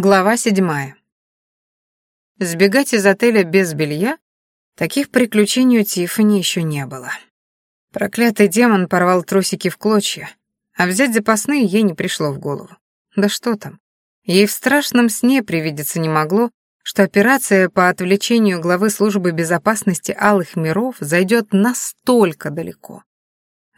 Глава седьмая. Сбегать из отеля без белья? Таких приключений у Тиффани еще не было. Проклятый демон порвал трусики в клочья, а взять запасные ей не пришло в голову. Да что там. Ей в страшном сне привидеться не могло, что операция по отвлечению главы службы безопасности Алых Миров зайдет настолько далеко.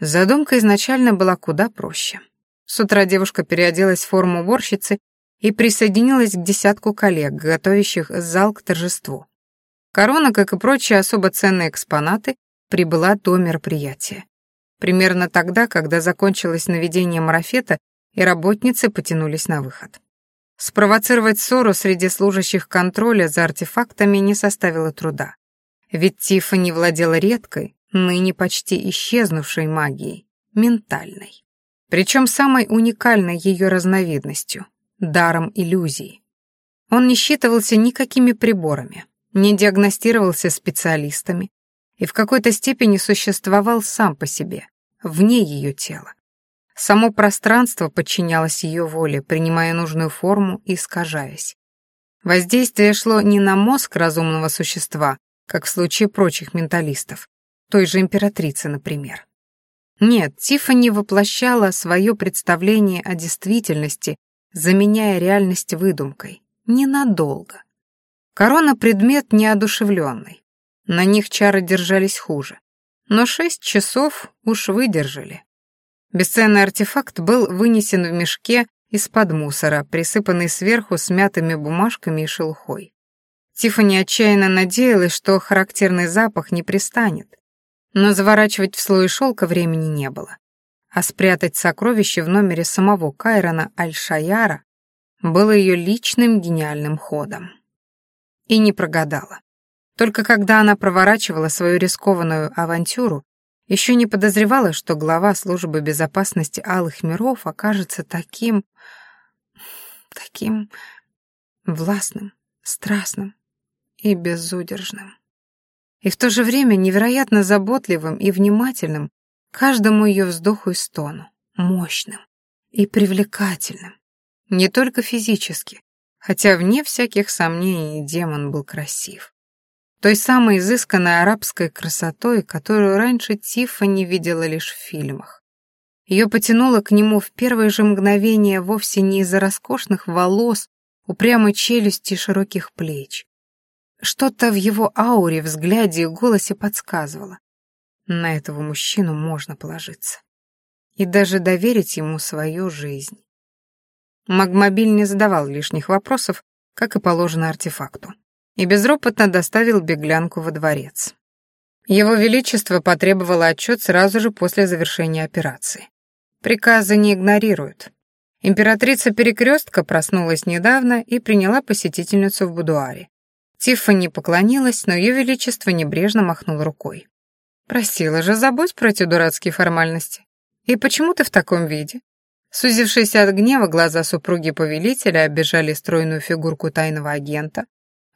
Задумка изначально была куда проще. С утра девушка переоделась в форму уборщицы и присоединилась к десятку коллег, готовящих зал к торжеству. Корона, как и прочие особо ценные экспонаты, прибыла до мероприятия. Примерно тогда, когда закончилось наведение марафета, и работницы потянулись на выход. Спровоцировать ссору среди служащих контроля за артефактами не составило труда. Ведь Тифа не владела редкой, ныне почти исчезнувшей магией, ментальной. Причем самой уникальной ее разновидностью, даром иллюзии. Он не считывался никакими приборами, не диагностировался специалистами и в какой-то степени существовал сам по себе, вне ее тела. Само пространство подчинялось ее воле, принимая нужную форму и искажаясь. Воздействие шло не на мозг разумного существа, как в случае прочих менталистов, той же императрицы, например. Нет, Тиффани воплощала свое представление о действительности заменяя реальность выдумкой. Ненадолго. Корона — предмет неодушевленный. На них чары держались хуже. Но шесть часов уж выдержали. Бесценный артефакт был вынесен в мешке из-под мусора, присыпанный сверху смятыми бумажками и шелухой. Тиффани отчаянно надеялась, что характерный запах не пристанет, но заворачивать в слой шелка времени не было а спрятать сокровище в номере самого Кайрона Аль-Шаяра было ее личным гениальным ходом. И не прогадала. Только когда она проворачивала свою рискованную авантюру, еще не подозревала, что глава службы безопасности Алых Миров окажется таким... таким... властным, страстным и безудержным. И в то же время невероятно заботливым и внимательным каждому ее вздоху и стону, мощным и привлекательным. Не только физически, хотя вне всяких сомнений демон был красив. Той самой изысканной арабской красотой, которую раньше Тиффа не видела лишь в фильмах. Ее потянуло к нему в первое же мгновение вовсе не из-за роскошных волос, упрямой челюсти и широких плеч. Что-то в его ауре, взгляде и голосе подсказывало. На этого мужчину можно положиться. И даже доверить ему свою жизнь. Магмобиль не задавал лишних вопросов, как и положено артефакту, и безропотно доставил беглянку во дворец. Его Величество потребовало отчет сразу же после завершения операции. Приказы не игнорируют. Императрица Перекрестка проснулась недавно и приняла посетительницу в будуаре. Тиффани поклонилась, но Ее Величество небрежно махнул рукой. Просила же, забудь про эти дурацкие формальности. И почему ты в таком виде? Сузившиеся от гнева глаза супруги повелителя обижали стройную фигурку тайного агента,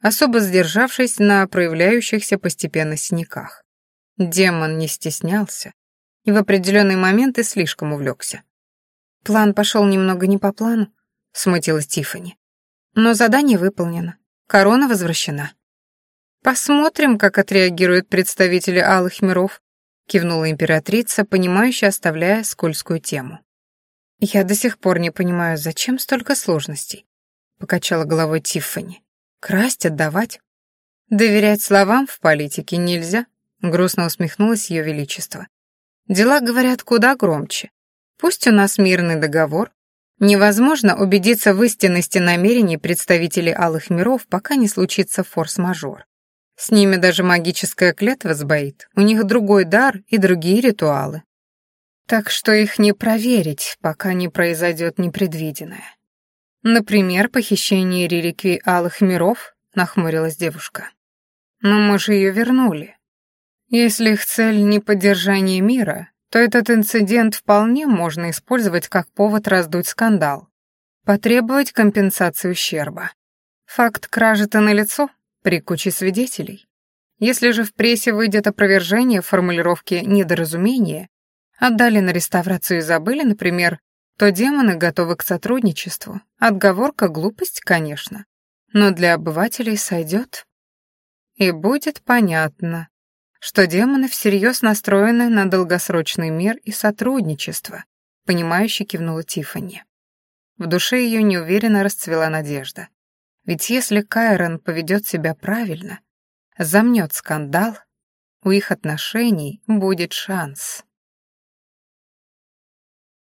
особо сдержавшись на проявляющихся постепенно синяках. Демон не стеснялся и в определенный момент и слишком увлекся. План пошел немного не по плану, смутилась Тифани. Но задание выполнено, корона возвращена. «Посмотрим, как отреагируют представители алых миров», кивнула императрица, понимающе оставляя скользкую тему. «Я до сих пор не понимаю, зачем столько сложностей», покачала головой Тиффани. «Красть, отдавать?» «Доверять словам в политике нельзя», грустно усмехнулось ее величество. «Дела говорят куда громче. Пусть у нас мирный договор, Невозможно убедиться в истинности намерений представителей Алых Миров, пока не случится форс-мажор. С ними даже магическая клятва сбоит. У них другой дар и другие ритуалы. Так что их не проверить, пока не произойдет непредвиденное. Например, похищение реликвий Алых Миров, нахмурилась девушка. Но мы же ее вернули. Если их цель не поддержание мира, то этот инцидент вполне можно использовать как повод раздуть скандал, потребовать компенсации ущерба. Факт кражи-то налицо, при куче свидетелей. Если же в прессе выйдет опровержение формулировки «недоразумение», отдали на реставрацию и забыли, например, то демоны готовы к сотрудничеству. Отговорка — глупость, конечно. Но для обывателей сойдет. И будет понятно, что демоны всерьез настроены на долгосрочный мир и сотрудничество, понимающе кивнула Тиффани. В душе ее неуверенно расцвела надежда. Ведь если Кайрон поведет себя правильно, замнет скандал, у их отношений будет шанс.